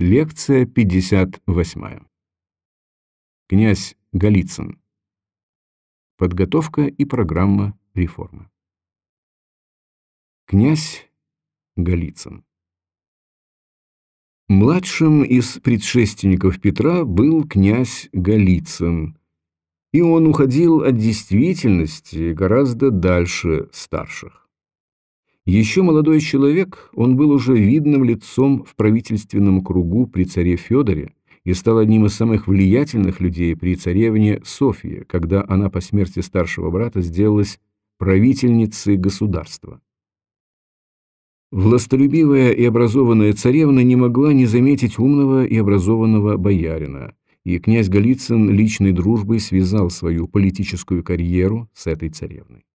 Лекция 58. Князь Голицын. Подготовка и программа реформы. Князь Голицын. Младшим из предшественников Петра был князь Голицын, и он уходил от действительности гораздо дальше старших. Еще молодой человек, он был уже видным лицом в правительственном кругу при царе Федоре и стал одним из самых влиятельных людей при царевне Софье, когда она по смерти старшего брата сделалась правительницей государства. Властолюбивая и образованная царевна не могла не заметить умного и образованного боярина, и князь Голицын личной дружбой связал свою политическую карьеру с этой царевной.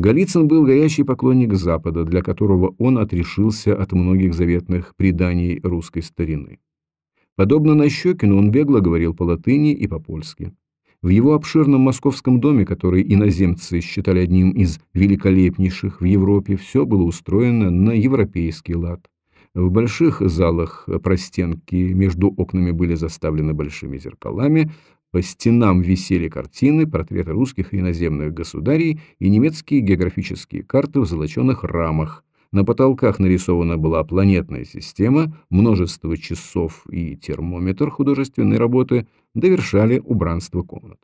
Голицын был горячий поклонник Запада, для которого он отрешился от многих заветных преданий русской старины. Подобно Нащекину, он бегло говорил по-латыни и по-польски. В его обширном московском доме, который иноземцы считали одним из великолепнейших в Европе, все было устроено на европейский лад. В больших залах простенки между окнами были заставлены большими зеркалами, по стенам висели картины, портреты русских и иноземных государей и немецкие географические карты в золоченых рамах. На потолках нарисована была планетная система, множество часов и термометр художественной работы довершали убранство комнат.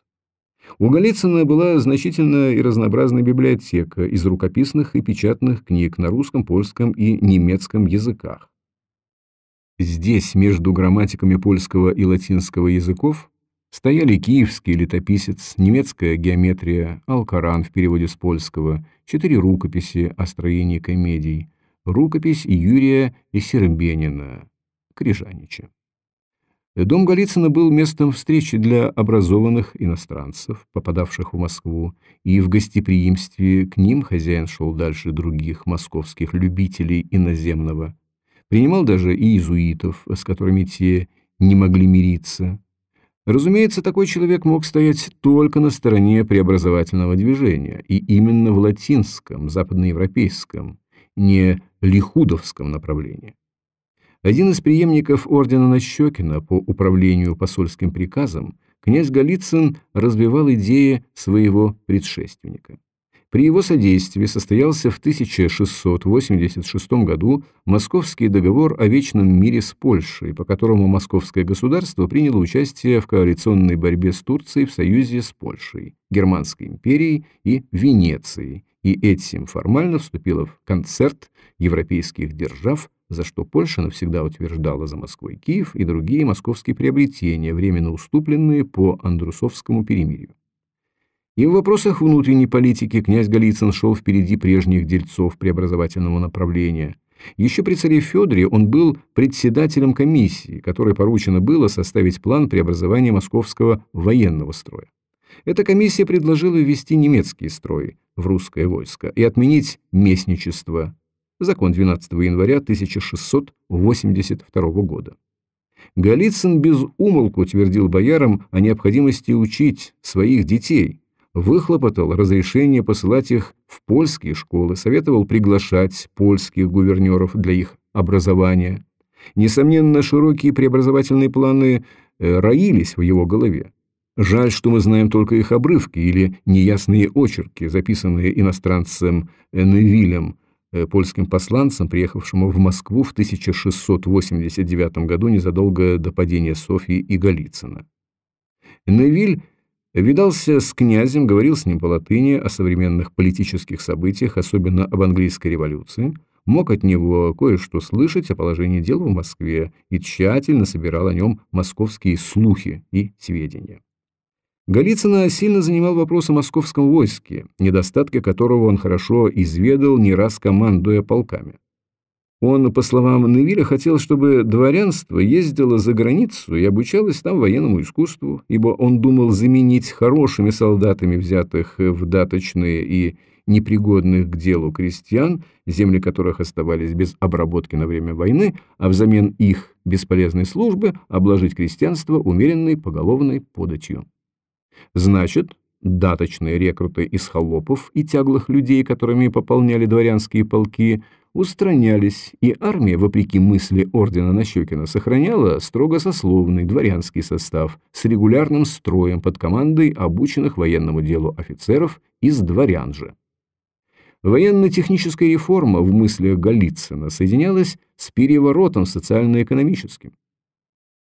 У Голицына была значительная и разнообразная библиотека из рукописных и печатных книг на русском, польском и немецком языках. Здесь, между грамматиками польского и латинского языков, Стояли киевский летописец, немецкая геометрия, Алкоран в переводе с польского, четыре рукописи о строении комедий, рукопись Юрия Исербенина, Крижанича. Дом Голицына был местом встречи для образованных иностранцев, попадавших в Москву, и в гостеприимстве к ним хозяин шел дальше других московских любителей иноземного. Принимал даже и иезуитов, с которыми те не могли мириться, Разумеется, такой человек мог стоять только на стороне преобразовательного движения, и именно в латинском, западноевропейском, не лихудовском направлении. Один из преемников ордена Нащекина по управлению посольским приказом, князь Голицын развивал идеи своего предшественника. При его содействии состоялся в 1686 году Московский договор о вечном мире с Польшей, по которому московское государство приняло участие в коалиционной борьбе с Турцией в союзе с Польшей, Германской империей и Венецией, и этим формально вступило в концерт европейских держав, за что Польша навсегда утверждала за Москвой Киев и другие московские приобретения, временно уступленные по Андрусовскому перемирию. И в вопросах внутренней политики князь Голицын шел впереди прежних дельцов преобразовательного направления. Еще при царе Федоре он был председателем комиссии, которой поручено было составить план преобразования московского военного строя. Эта комиссия предложила ввести немецкий строй в русское войско и отменить местничество, закон 12 января 1682 года. Голицын без умолку твердил боярам о необходимости учить своих детей – выхлопотал разрешение посылать их в польские школы, советовал приглашать польских гувернеров для их образования. Несомненно, широкие преобразовательные планы э, роились в его голове. Жаль, что мы знаем только их обрывки или неясные очерки, записанные иностранцем Невилем, э, польским посланцем, приехавшему в Москву в 1689 году незадолго до падения Софьи и Голицына. Невиль Видался с князем, говорил с ним по латыни о современных политических событиях, особенно об английской революции, мог от него кое-что слышать о положении дел в Москве и тщательно собирал о нем московские слухи и сведения. Голицына сильно занимал вопрос о московском войске, недостатки которого он хорошо изведал, не раз командуя полками. Он, по словам Невиля, хотел, чтобы дворянство ездило за границу и обучалось там военному искусству, ибо он думал заменить хорошими солдатами, взятых в даточные и непригодных к делу крестьян, земли которых оставались без обработки на время войны, а взамен их бесполезной службы обложить крестьянство умеренной поголовной податью. Значит, даточные рекруты из холопов и тяглых людей, которыми пополняли дворянские полки, устранялись, и армия, вопреки мысли ордена Нащекина, сохраняла строго сословный дворянский состав с регулярным строем под командой обученных военному делу офицеров из дворян же. Военно-техническая реформа в мыслях Голицына соединялась с переворотом социально-экономическим.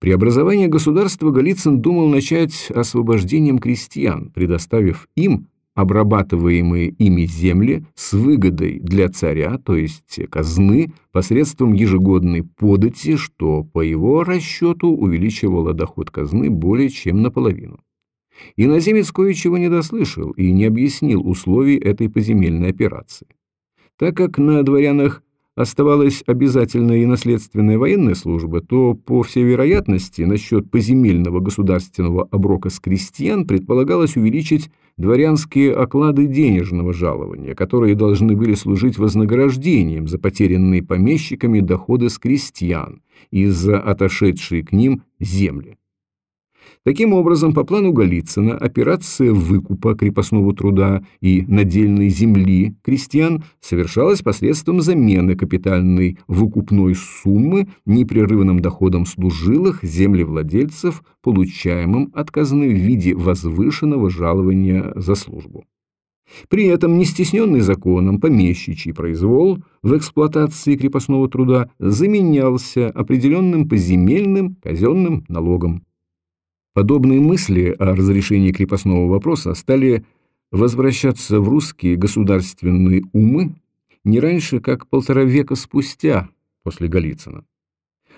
Преобразование государства Голицын думал начать освобождением крестьян, предоставив им обрабатываемые ими земли с выгодой для царя, то есть казны, посредством ежегодной подати, что по его расчету увеличивало доход казны более чем наполовину. Иноземец кое-чего не дослышал и не объяснил условий этой поземельной операции. Так как на дворянах оставалась обязательная и наследственная военная служба, то, по всей вероятности, насчет поземельного государственного оброка с крестьян предполагалось увеличить дворянские оклады денежного жалования, которые должны были служить вознаграждением за потерянные помещиками доходы с крестьян и за отошедшие к ним земли. Таким образом, по плану Голицына, операция выкупа крепостного труда и надельной земли крестьян совершалась посредством замены капитальной выкупной суммы непрерывным доходом служилых землевладельцев, получаемым от казны в виде возвышенного жалования за службу. При этом, не стесненный законом, помещичий произвол в эксплуатации крепостного труда заменялся определенным поземельным казенным налогом. Подобные мысли о разрешении крепостного вопроса стали возвращаться в русские государственные умы не раньше, как полтора века спустя после Голицына.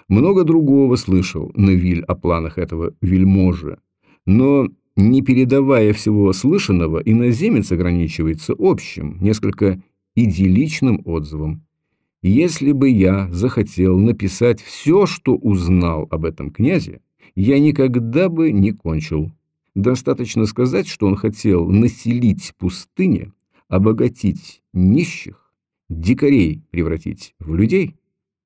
Много другого слышал Невиль о планах этого вельможа, но, не передавая всего слышанного, иноземец ограничивается общим, несколько идилличным отзывом. Если бы я захотел написать все, что узнал об этом князе, я никогда бы не кончил. Достаточно сказать, что он хотел населить пустыни, обогатить нищих, дикарей превратить в людей,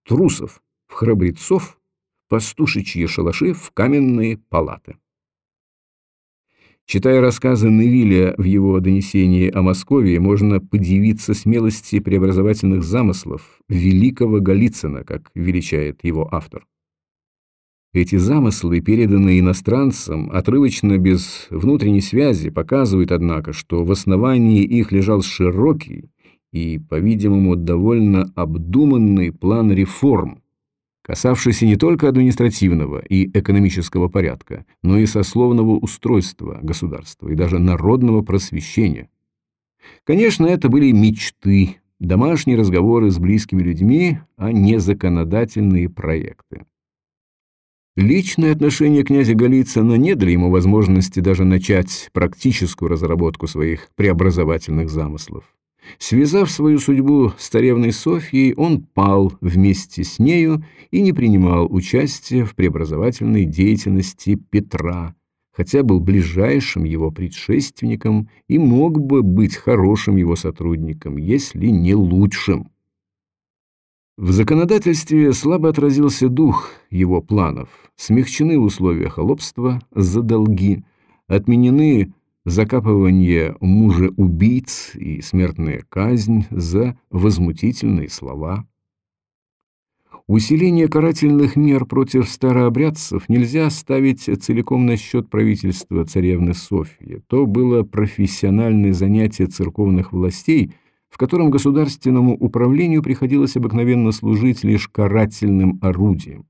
трусов в храбрецов, пастушечьи шалаши в каменные палаты. Читая рассказы Невиля в его донесении о Москве, можно подивиться смелости преобразовательных замыслов великого Голицына, как величает его автор. Эти замыслы, переданные иностранцам, отрывочно без внутренней связи, показывают, однако, что в основании их лежал широкий и, по-видимому, довольно обдуманный план реформ, касавшийся не только административного и экономического порядка, но и сословного устройства государства и даже народного просвещения. Конечно, это были мечты, домашние разговоры с близкими людьми, а не законодательные проекты. Личные отношения князя Голицына не дали ему возможности даже начать практическую разработку своих преобразовательных замыслов. Связав свою судьбу с царевной Софьей, он пал вместе с нею и не принимал участия в преобразовательной деятельности Петра, хотя был ближайшим его предшественником и мог бы быть хорошим его сотрудником, если не лучшим. В законодательстве слабо отразился дух его планов, смягчены условия холопства за долги, отменены закапывание мужа-убийц и смертная казнь за возмутительные слова. Усиление карательных мер против старообрядцев нельзя ставить целиком на счет правительства царевны Софьи. То было профессиональное занятие церковных властей – в котором государственному управлению приходилось обыкновенно служить лишь карательным орудием.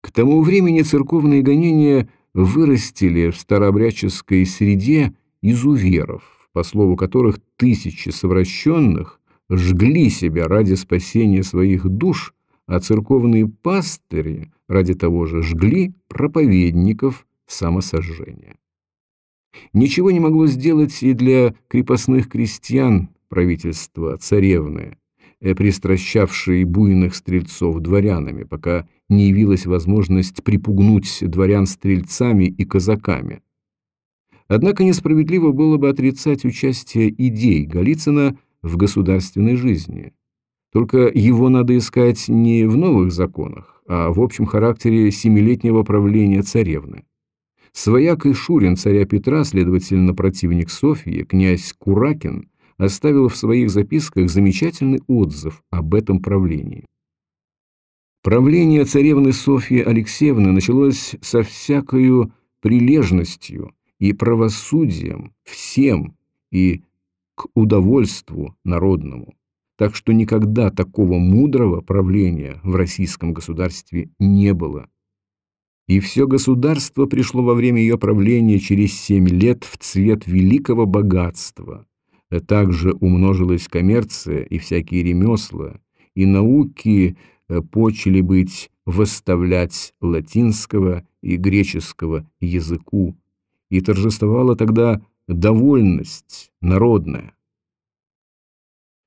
К тому времени церковные гонения вырастили в старообрядческой среде изуверов, по слову которых тысячи совращенных жгли себя ради спасения своих душ, а церковные пастыри ради того же жгли проповедников самосожжения. Ничего не могло сделать и для крепостных крестьян, правительства царевны, э, пристращавшей буйных стрельцов дворянами, пока не явилась возможность припугнуть дворян стрельцами и казаками. Однако несправедливо было бы отрицать участие идей Голицына в государственной жизни. Только его надо искать не в новых законах, а в общем характере семилетнего правления царевны. Свояк и Шурин царя Петра, следовательно, противник Софьи, князь Куракин, оставил в своих записках замечательный отзыв об этом правлении. Правление царевны Софьи Алексеевны началось со всякою прилежностью и правосудием всем и к удовольству народному, так что никогда такого мудрого правления в российском государстве не было. И все государство пришло во время ее правления через семь лет в цвет великого богатства. Также умножилась коммерция и всякие ремесла, и науки э, почели быть восставлять латинского и греческого языку, и торжествовала тогда довольность народная.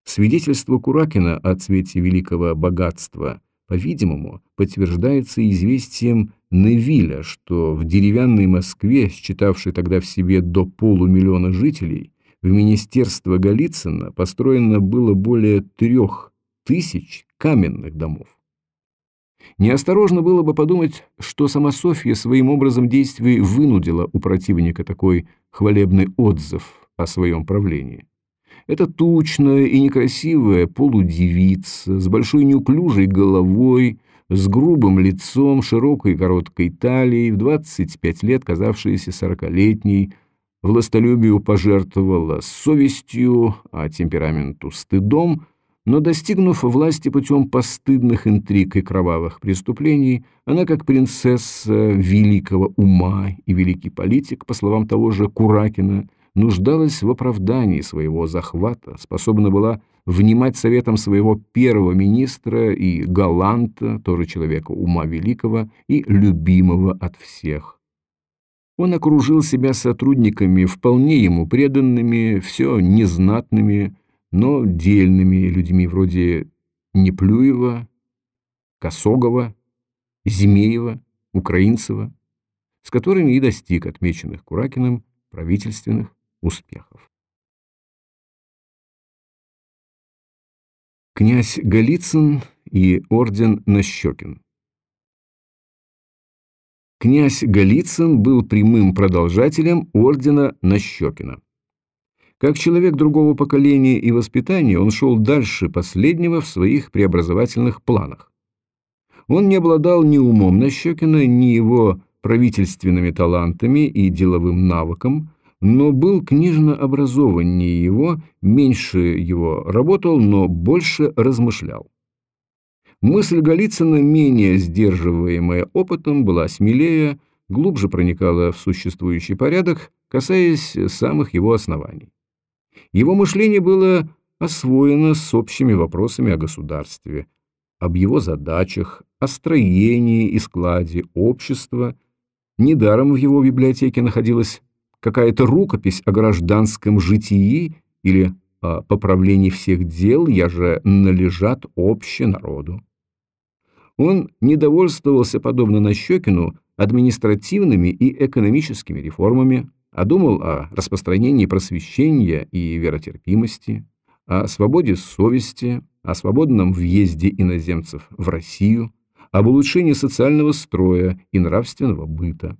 Свидетельство Куракина о цвете великого богатства, по-видимому, подтверждается известием Невиля, что в деревянной Москве, считавшей тогда в себе до полумиллиона жителей, в министерство Голицына построено было более трех тысяч каменных домов. Неосторожно было бы подумать, что сама Софья своим образом действий вынудила у противника такой хвалебный отзыв о своем правлении. Это тучная и некрасивая полудевица с большой неуклюжей головой, с грубым лицом, широкой и короткой талией, в 25 лет казавшаяся сорокалетней, властолюбию пожертвовала совестью, а темпераменту стыдом, но достигнув власти путем постыдных интриг и кровавых преступлений, она, как принцесса великого ума и великий политик, по словам того же Куракина, нуждалась в оправдании своего захвата, способна была внимать советам своего первого министра и галанта, тоже человека ума великого и любимого от всех. Он окружил себя сотрудниками, вполне ему преданными, все незнатными, но дельными людьми вроде Неплюева, Косогова, Змеева, Украинцева, с которыми и достиг отмеченных Куракиным правительственных успехов. Князь Голицын и орден Нащекин Князь Голицын был прямым продолжателем ордена Нащекина. Как человек другого поколения и воспитания, он шел дальше последнего в своих преобразовательных планах. Он не обладал ни умом Нащекина, ни его правительственными талантами и деловым навыком, но был книжно образованнее его, меньше его работал, но больше размышлял. Мысль Голицына, менее сдерживаемая опытом, была смелее, глубже проникала в существующий порядок, касаясь самых его оснований. Его мышление было освоено с общими вопросами о государстве, об его задачах, о строении и складе общества. Недаром в его библиотеке находилась какая-то рукопись о гражданском житии или поправлении всех дел, я же належат обще народу. Он недовольствовался, подобно Нащекину, административными и экономическими реформами, а думал о распространении просвещения и веротерпимости, о свободе совести, о свободном въезде иноземцев в Россию, об улучшении социального строя и нравственного быта.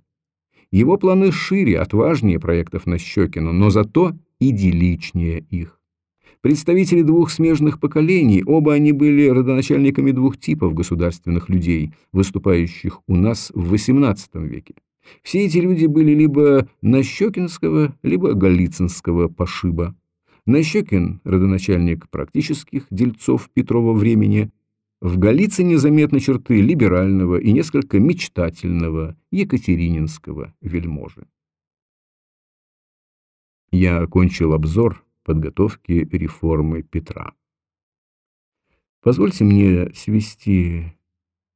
Его планы шире, отважнее проектов Нащекина, но зато идилличнее их. Представители двух смежных поколений, оба они были родоначальниками двух типов государственных людей, выступающих у нас в XVIII веке. Все эти люди были либо Нащекинского, либо Голицынского пошиба. Нащекин – родоначальник практических дельцов Петрова времени, в Голицыне заметны черты либерального и несколько мечтательного екатерининского вельможи. Я окончил обзор подготовки реформы Петра. Позвольте мне свести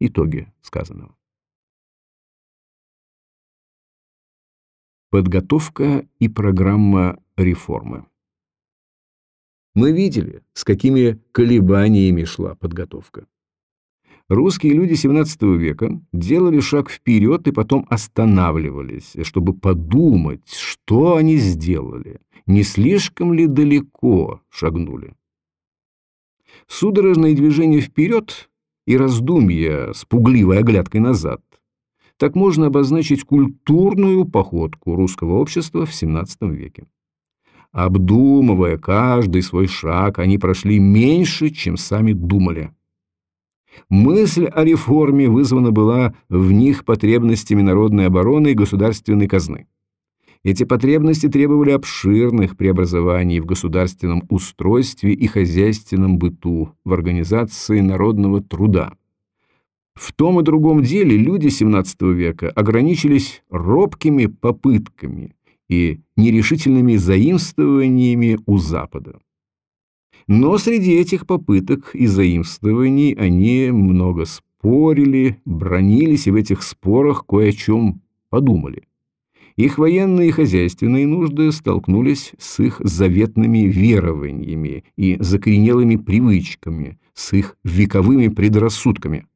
итоги сказанного. Подготовка и программа реформы. Мы видели, с какими колебаниями шла подготовка. Русские люди XVII века делали шаг вперед и потом останавливались, чтобы подумать, что они сделали, не слишком ли далеко шагнули. Судорожное движение вперед и раздумья с пугливой оглядкой назад так можно обозначить культурную походку русского общества в XVII веке. Обдумывая каждый свой шаг, они прошли меньше, чем сами думали. Мысль о реформе вызвана была в них потребностями народной обороны и государственной казны. Эти потребности требовали обширных преобразований в государственном устройстве и хозяйственном быту, в организации народного труда. В том и другом деле люди XVII века ограничились робкими попытками и нерешительными заимствованиями у Запада. Но среди этих попыток и заимствований они много спорили, бронились и в этих спорах кое о чем подумали. Их военные и хозяйственные нужды столкнулись с их заветными верованиями и закоренелыми привычками, с их вековыми предрассудками.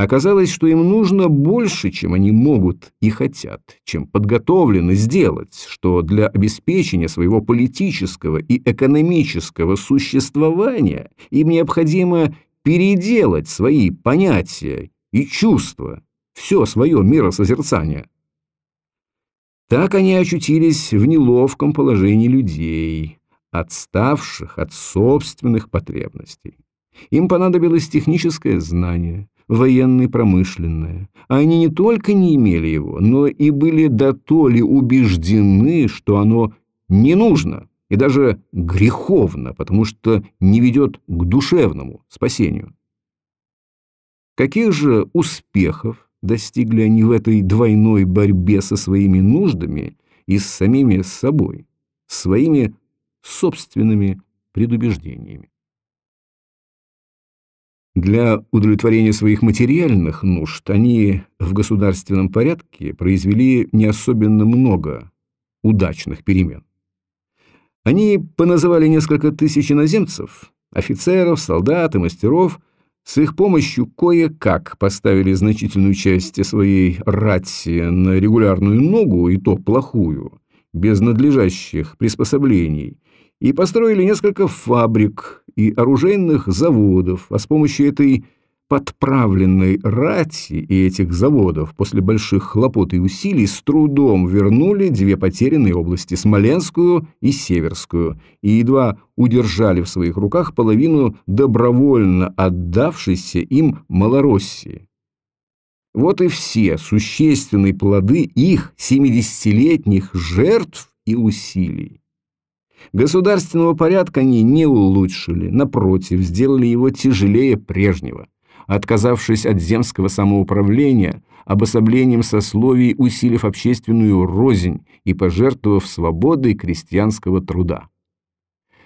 Оказалось, что им нужно больше, чем они могут и хотят, чем подготовлены сделать, что для обеспечения своего политического и экономического существования им необходимо переделать свои понятия и чувства, все свое миросозерцание. Так они очутились в неловком положении людей, отставших от собственных потребностей. Им понадобилось техническое знание, военно-промышленное. Они не только не имели его, но и были до то ли убеждены, что оно не нужно и даже греховно, потому что не ведет к душевному спасению. Каких же успехов достигли они в этой двойной борьбе со своими нуждами и с самими собой, своими собственными предубеждениями. Для удовлетворения своих материальных нужд они в государственном порядке произвели не особенно много удачных перемен. Они поназывали несколько тысяч иноземцев, офицеров, солдат и мастеров – с их помощью кое-как поставили значительную часть своей рати на регулярную ногу, и то плохую, без надлежащих приспособлений, и построили несколько фабрик и оружейных заводов, а с помощью этой подправленной рати и этих заводов после больших хлопот и усилий с трудом вернули две потерянные области – Смоленскую и Северскую, и едва удержали в своих руках половину добровольно отдавшейся им Малороссии. Вот и все существенные плоды их 70-летних жертв и усилий. Государственного порядка они не улучшили, напротив, сделали его тяжелее прежнего – отказавшись от земского самоуправления, обособлением сословий усилив общественную рознь и пожертвовав свободой крестьянского труда.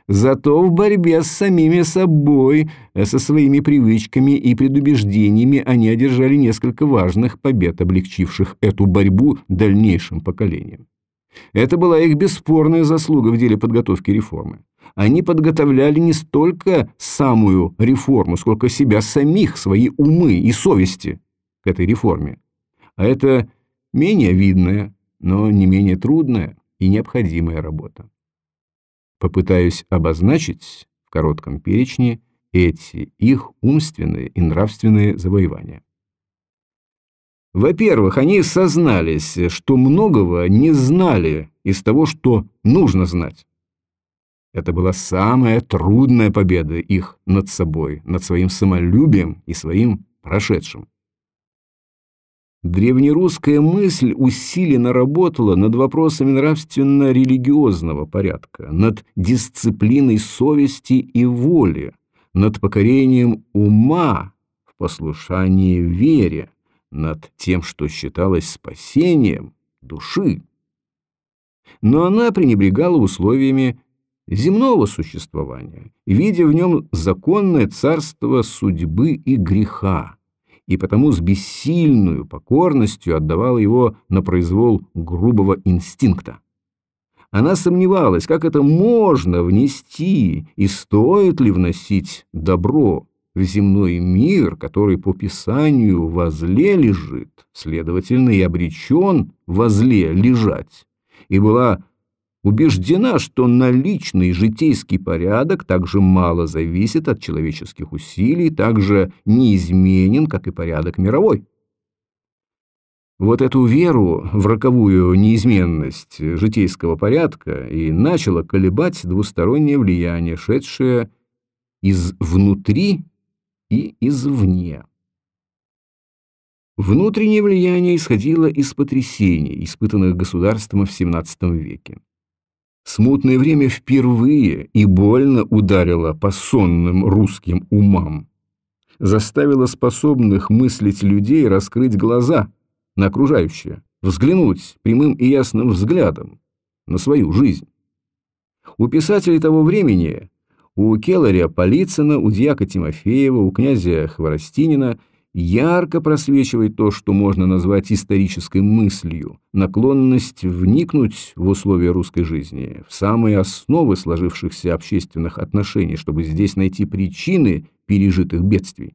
Зато в борьбе с самими собой, со своими привычками и предубеждениями они одержали несколько важных побед, облегчивших эту борьбу дальнейшим поколениям. Это была их бесспорная заслуга в деле подготовки реформы они подготовляли не столько самую реформу, сколько себя самих, свои умы и совести к этой реформе. А это менее видная, но не менее трудная и необходимая работа. Попытаюсь обозначить в коротком перечне эти их умственные и нравственные завоевания. Во-первых, они сознались, что многого не знали из того, что нужно знать. Это была самая трудная победа их над собой, над своим самолюбием и своим прошедшим. Древнерусская мысль усиленно работала над вопросами нравственно-религиозного порядка, над дисциплиной совести и воли, над покорением ума в послушании вере, над тем, что считалось спасением души. Но она пренебрегала условиями земного существования, видя в нем законное царство судьбы и греха, и потому с бессильную покорностью отдавала его на произвол грубого инстинкта. Она сомневалась, как это можно внести и стоит ли вносить добро в земной мир, который по Писанию возле лежит, следовательно, и обречен возле лежать, и была убеждена, что наличный житейский порядок также мало зависит от человеческих усилий, также неизменен, как и порядок мировой. Вот эту веру в роковую неизменность житейского порядка и начало колебать двустороннее влияние, шедшее из внутри и извне. Внутреннее влияние исходило из потрясений, испытанных государством в XVII веке. Смутное время впервые и больно ударило по сонным русским умам, заставило способных мыслить людей раскрыть глаза на окружающее, взглянуть прямым и ясным взглядом на свою жизнь. У писателей того времени, у Келларя Полицына, у дьяка Тимофеева, у князя Хворостинина – ярко просвечивает то, что можно назвать исторической мыслью, наклонность вникнуть в условия русской жизни, в самые основы сложившихся общественных отношений, чтобы здесь найти причины пережитых бедствий.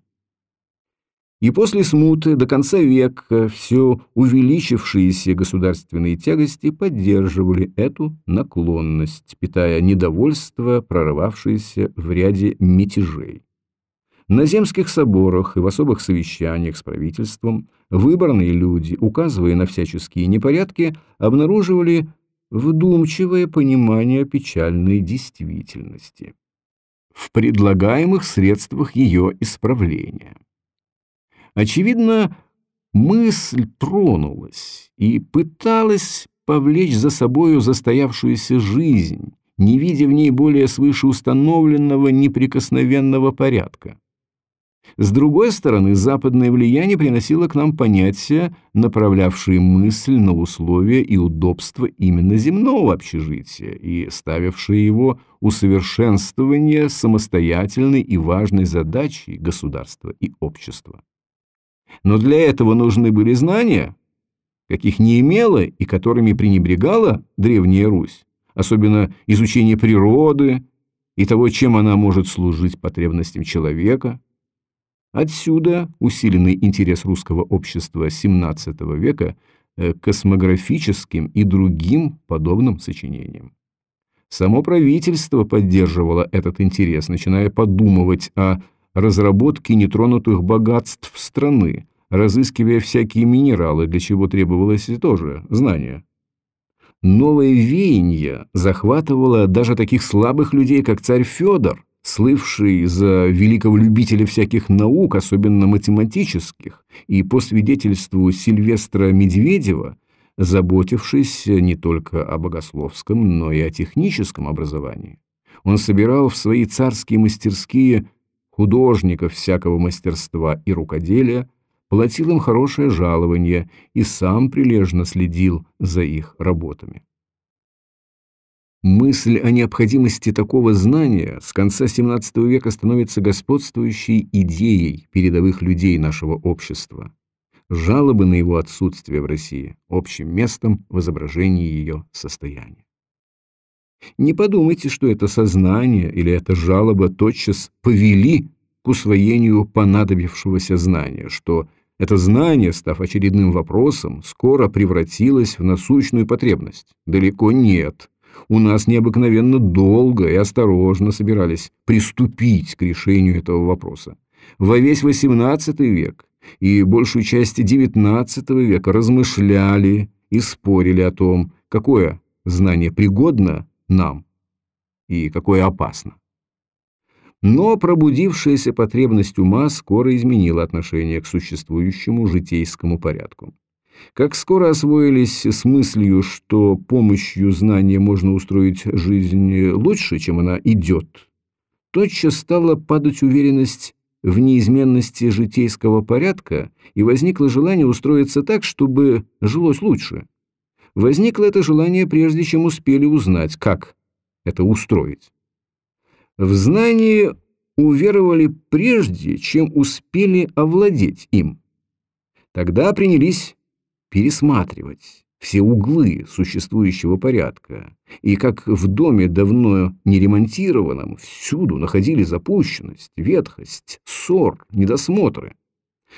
И после смуты до конца века все увеличившиеся государственные тягости поддерживали эту наклонность, питая недовольство, прорывавшееся в ряде мятежей. На земских соборах и в особых совещаниях с правительством выбранные люди, указывая на всяческие непорядки, обнаруживали вдумчивое понимание печальной действительности в предлагаемых средствах ее исправления. Очевидно, мысль тронулась и пыталась повлечь за собою застоявшуюся жизнь, не видя в ней более свыше установленного неприкосновенного порядка. С другой стороны, западное влияние приносило к нам понятия, направлявшие мысль на условия и удобства именно земного общежития и ставившие его усовершенствование самостоятельной и важной задачей государства и общества. Но для этого нужны были знания, каких не имела и которыми пренебрегала Древняя Русь, особенно изучение природы и того, чем она может служить потребностям человека – Отсюда усиленный интерес русского общества XVII века э, к космографическим и другим подобным сочинениям. Само правительство поддерживало этот интерес, начиная подумывать о разработке нетронутых богатств страны, разыскивая всякие минералы, для чего требовалось тоже знание. Новое веяние захватывало даже таких слабых людей, как царь Федор, слывший за великого любителя всяких наук, особенно математических, и по свидетельству Сильвестра Медведева, заботившийся не только о богословском, но и о техническом образовании. Он собирал в свои царские мастерские художников всякого мастерства и рукоделия, платил им хорошее жалование и сам прилежно следил за их работами. Мысль о необходимости такого знания с конца XVII века становится господствующей идеей передовых людей нашего общества. Жалобы на его отсутствие в России – общим местом в изображении ее состояния. Не подумайте, что это сознание или эта жалоба тотчас повели к усвоению понадобившегося знания, что это знание, став очередным вопросом, скоро превратилось в насущную потребность. Далеко нет – у нас необыкновенно долго и осторожно собирались приступить к решению этого вопроса. Во весь XVIII век и большую часть XIX века размышляли и спорили о том, какое знание пригодно нам и какое опасно. Но пробудившаяся потребность ума скоро изменила отношение к существующему житейскому порядку. Как скоро освоились с мыслью, что помощью знания можно устроить жизнь лучше, чем она идет, тотчас стала падать уверенность в неизменности житейского порядка и возникло желание устроиться так, чтобы жилось лучше. Возникло это желание, прежде чем успели узнать, как это устроить. В знании уверовали прежде, чем успели овладеть им. Тогда принялись пересматривать все углы существующего порядка, и как в доме давно не ремонтированном всюду находили запущенность, ветхость, ссор, недосмотры.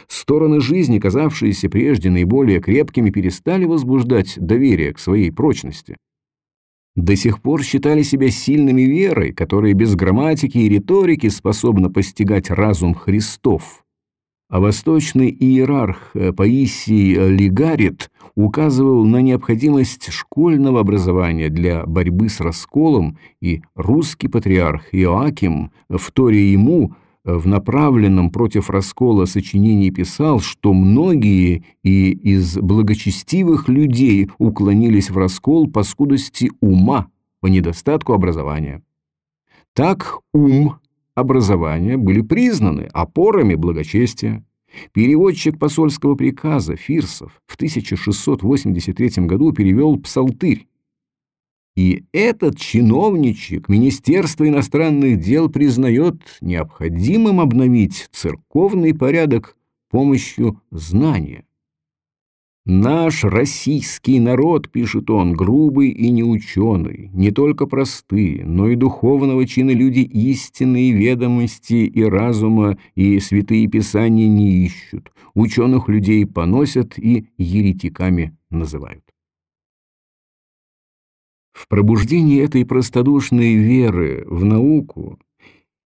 Стороны жизни, казавшиеся прежде наиболее крепкими, перестали возбуждать доверие к своей прочности. До сих пор считали себя сильными верой, которая без грамматики и риторики способна постигать разум Христов, а восточный иерарх Паисий Лигарит указывал на необходимость школьного образования для борьбы с расколом, и русский патриарх Иоаким, вторя ему, в направленном против раскола сочинении писал, что многие и из благочестивых людей уклонились в раскол по скудости ума, по недостатку образования. Так ум, образование были признаны опорами благочестия. Переводчик посольского приказа Фирсов в 1683 году перевел псалтырь. И этот чиновничек Министерства иностранных дел признает необходимым обновить церковный порядок помощью знания. Наш российский народ, пишет он, грубый и неученый, не только простые, но и духовного чина люди истинные ведомости и разума, и святые писания не ищут, ученых людей поносят и еретиками называют. В пробуждении этой простодушной веры в науку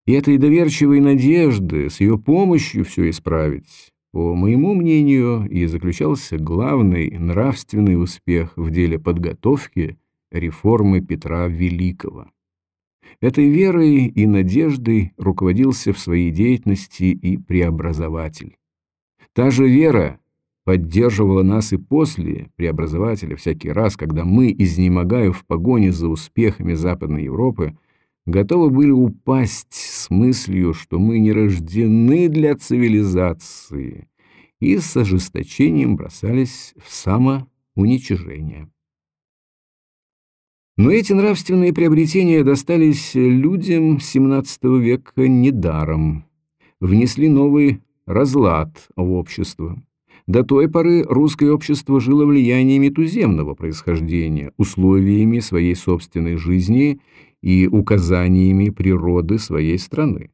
и этой доверчивой надежды с ее помощью все исправить, по моему мнению, и заключался главный нравственный успех в деле подготовки реформы Петра Великого. Этой верой и надеждой руководился в своей деятельности и преобразователь. Та же вера поддерживала нас и после преобразователя всякий раз, когда мы, изнемогая в погоне за успехами Западной Европы, готовы были упасть с мыслью, что мы не рождены для цивилизации, и с ожесточением бросались в самоуничижение. Но эти нравственные приобретения достались людям XVII века недаром, внесли новый разлад в общество. До той поры русское общество жило влияниями туземного происхождения, условиями своей собственной жизни и указаниями природы своей страны.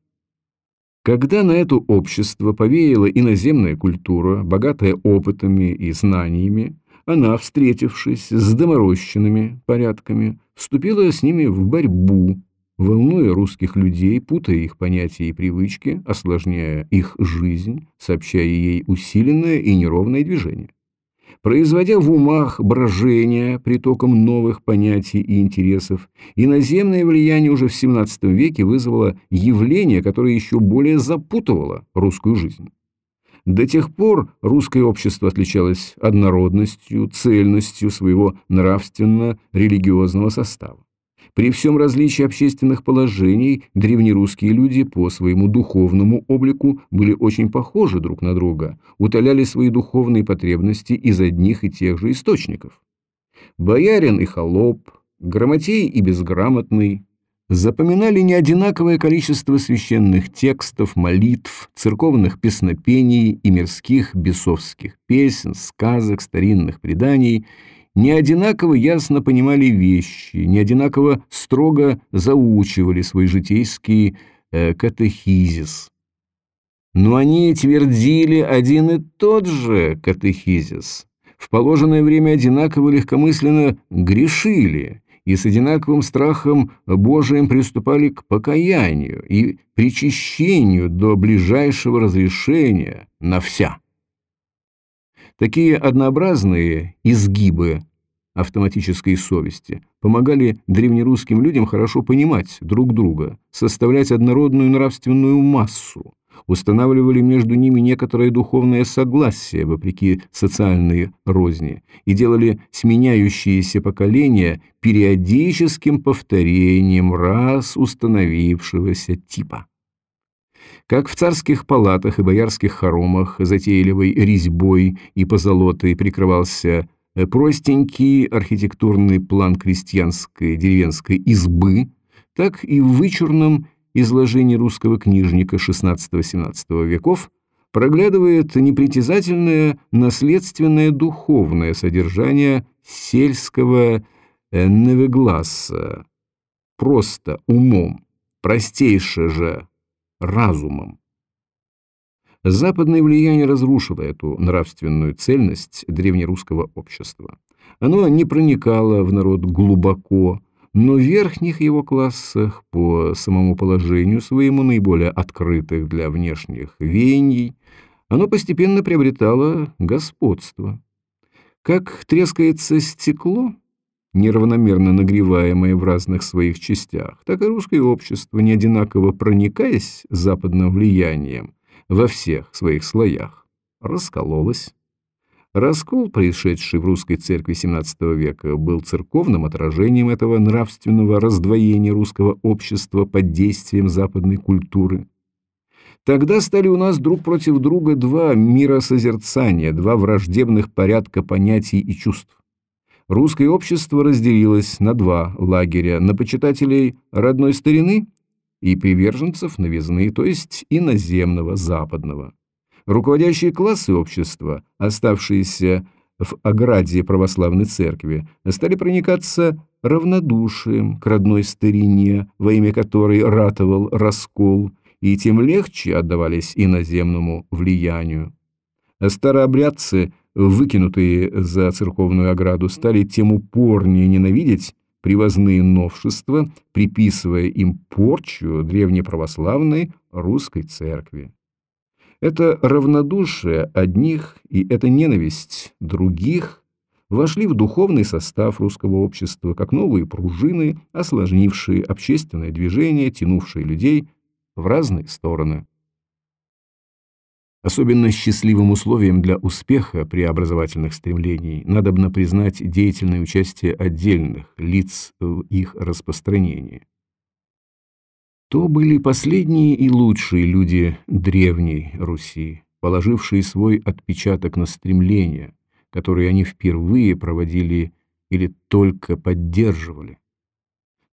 Когда на это общество повеяла иноземная культура, богатая опытами и знаниями, она, встретившись с доморощенными порядками, вступила с ними в борьбу, волнуя русских людей, путая их понятия и привычки, осложняя их жизнь, сообщая ей усиленное и неровное движение производя в умах брожение притоком новых понятий и интересов, иноземное влияние уже в XVII веке вызвало явление, которое еще более запутывало русскую жизнь. До тех пор русское общество отличалось однородностью, цельностью своего нравственно-религиозного состава. При всем различии общественных положений древнерусские люди по своему духовному облику были очень похожи друг на друга, утоляли свои духовные потребности из одних и тех же источников. Боярин и холоп, грамотей и безграмотный, запоминали неодинаковое количество священных текстов, молитв, церковных песнопений и мирских бесовских песен, сказок, старинных преданий – не одинаково ясно понимали вещи, не одинаково строго заучивали свой житейский э, катехизис. Но они твердили один и тот же катехизис. В положенное время одинаково легкомысленно грешили и с одинаковым страхом Божиим приступали к покаянию и причащению до ближайшего разрешения на вся. Такие однообразные изгибы автоматической совести помогали древнерусским людям хорошо понимать друг друга, составлять однородную нравственную массу, устанавливали между ними некоторое духовное согласие вопреки социальной розни и делали сменяющиеся поколения периодическим повторением раз установившегося типа. Как в царских палатах и боярских хоромах затейливой резьбой и позолотой прикрывался э, простенький архитектурный план крестьянской деревенской избы, так и в вычурном изложении русского книжника XVI-XVII веков проглядывает непритязательное наследственное духовное содержание сельского э, невегласа, просто умом, простейшее же разумом. Западное влияние разрушило эту нравственную цельность древнерусского общества. Оно не проникало в народ глубоко, но в верхних его классах, по самому положению своему наиболее открытых для внешних веяний, оно постепенно приобретало господство. Как трескается стекло, неравномерно нагреваемое в разных своих частях, так и русское общество, не одинаково проникаясь западным влиянием во всех своих слоях, раскололось. Раскол, происшедший в русской церкви XVII века, был церковным отражением этого нравственного раздвоения русского общества под действием западной культуры. Тогда стали у нас друг против друга два миросозерцания, два враждебных порядка понятий и чувств. Русское общество разделилось на два лагеря, на почитателей родной старины и приверженцев новизны, то есть иноземного, западного. Руководящие классы общества, оставшиеся в ограде православной церкви, стали проникаться равнодушием к родной старине, во имя которой ратовал раскол, и тем легче отдавались иноземному влиянию. Старообрядцы, выкинутые за церковную ограду, стали тем упорнее ненавидеть привозные новшества, приписывая им порчу древнеправославной русской церкви. Это равнодушие одних и эта ненависть других вошли в духовный состав русского общества как новые пружины, осложнившие общественное движение, тянувшие людей в разные стороны. Особенно счастливым условием для успеха преобразовательных стремлений надобно признать деятельное участие отдельных лиц в их распространении. То были последние и лучшие люди древней Руси, положившие свой отпечаток на стремления, которые они впервые проводили или только поддерживали.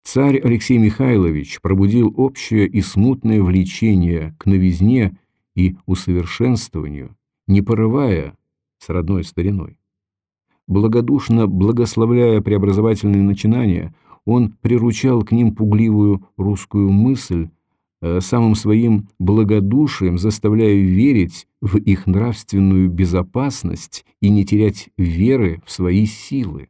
Царь Алексей Михайлович пробудил общее и смутное влечение к новизне и усовершенствованию, не порывая с родной стариной. Благодушно благословляя преобразовательные начинания, он приручал к ним пугливую русскую мысль, э, самым своим благодушием заставляя верить в их нравственную безопасность и не терять веры в свои силы.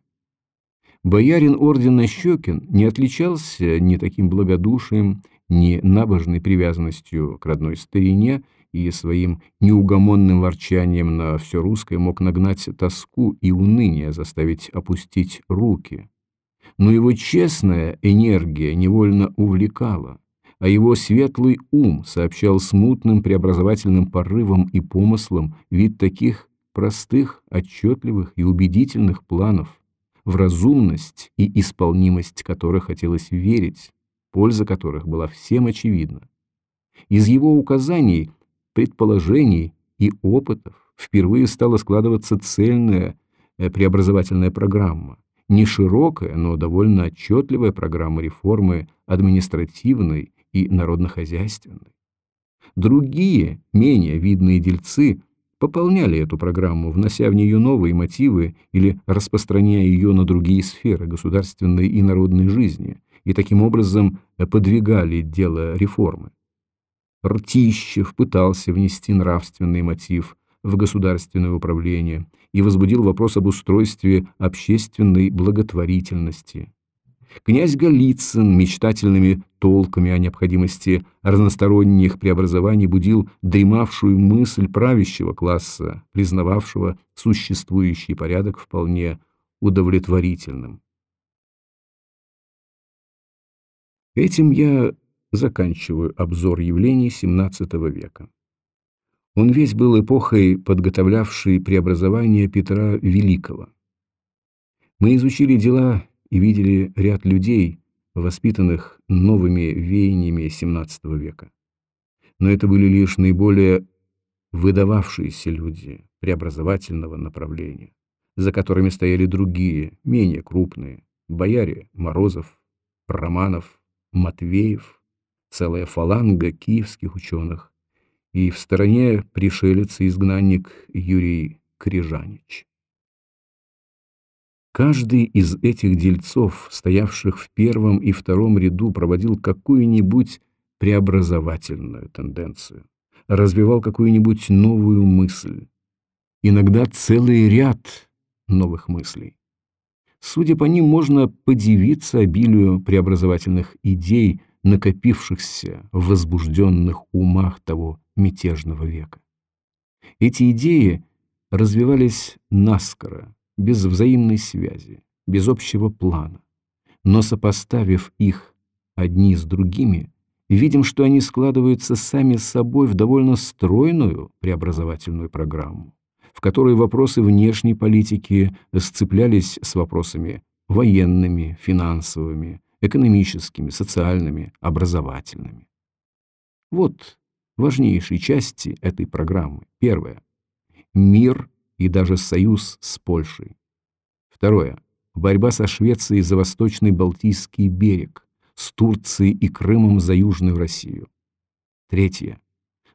Боярин ордена Щекин не отличался ни таким благодушием, ни набожной привязанностью к родной старине и своим неугомонным ворчанием на все русское мог нагнать тоску и уныние, заставить опустить руки. Но его честная энергия невольно увлекала, а его светлый ум сообщал смутным преобразовательным порывам и помыслам вид таких простых, отчетливых и убедительных планов, в разумность и исполнимость которых хотелось верить, польза которых была всем очевидна. Из его указаний, предположений и опытов впервые стала складываться цельная э, преобразовательная программа, не широкая, но довольно отчетливая программа реформы административной и народно-хозяйственной. Другие, менее видные дельцы пополняли эту программу, внося в нее новые мотивы или распространяя ее на другие сферы государственной и народной жизни, и таким образом подвигали дело реформы. Ртищев пытался внести нравственный мотив в государственное управление и возбудил вопрос об устройстве общественной благотворительности. Князь Голицын мечтательными толками о необходимости разносторонних преобразований будил дремавшую мысль правящего класса, признававшего существующий порядок вполне удовлетворительным. Этим я заканчиваю обзор явлений XVII века. Он весь был эпохой, подготовлявшей преобразование Петра Великого. Мы изучили дела и видели ряд людей, воспитанных новыми веяниями XVII века. Но это были лишь наиболее выдававшиеся люди преобразовательного направления, за которыми стояли другие, менее крупные, бояре Морозов, Романов, Матвеев, целая фаланга киевских ученых, и в стороне пришелец и изгнанник Юрий Крижанич. Каждый из этих дельцов, стоявших в первом и втором ряду, проводил какую-нибудь преобразовательную тенденцию, развивал какую-нибудь новую мысль, иногда целый ряд новых мыслей. Судя по ним, можно подивиться обилию преобразовательных идей, накопившихся в возбужденных умах того мятежного века. Эти идеи развивались наскоро, без взаимной связи, без общего плана. Но сопоставив их одни с другими, видим, что они складываются сами собой в довольно стройную преобразовательную программу, в которой вопросы внешней политики сцеплялись с вопросами военными, финансовыми, экономическими, социальными, образовательными. Вот важнейшие части этой программы. Первое. Мир и даже союз с Польшей. Второе. Борьба со Швецией за Восточный Балтийский берег, с Турцией и Крымом за Южную Россию. Третье.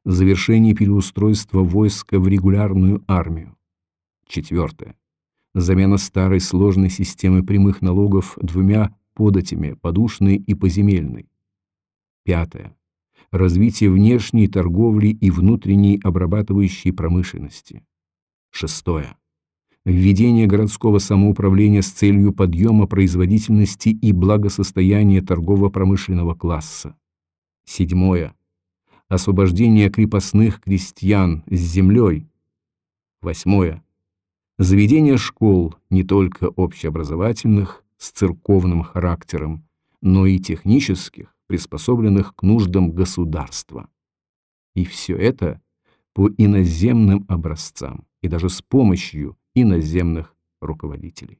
Завершение переустройства войска в регулярную армию. Четвертое. Замена старой сложной системы прямых налогов двумя податями, подушной и поземельной. Пятое. Развитие внешней торговли и внутренней обрабатывающей промышленности. Шестое. Введение городского самоуправления с целью подъема производительности и благосостояния торгово-промышленного класса. Седьмое. Освобождение крепостных крестьян с землей. Восьмое. Заведение школ не только общеобразовательных, с церковным характером, но и технических, приспособленных к нуждам государства. И все это по иноземным образцам и даже с помощью иноземных руководителей.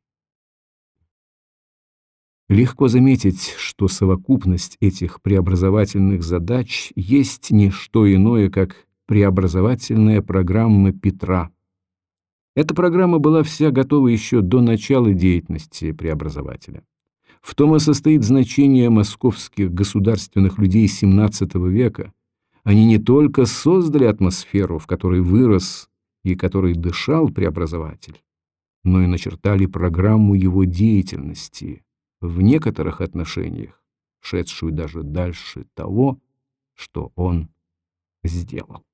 Легко заметить, что совокупность этих преобразовательных задач есть не что иное, как преобразовательная программа Петра – эта программа была вся готова еще до начала деятельности преобразователя. В том и состоит значение московских государственных людей XVII века. Они не только создали атмосферу, в которой вырос и которой дышал преобразователь, но и начертали программу его деятельности, в некоторых отношениях, шедшую даже дальше того, что он сделал.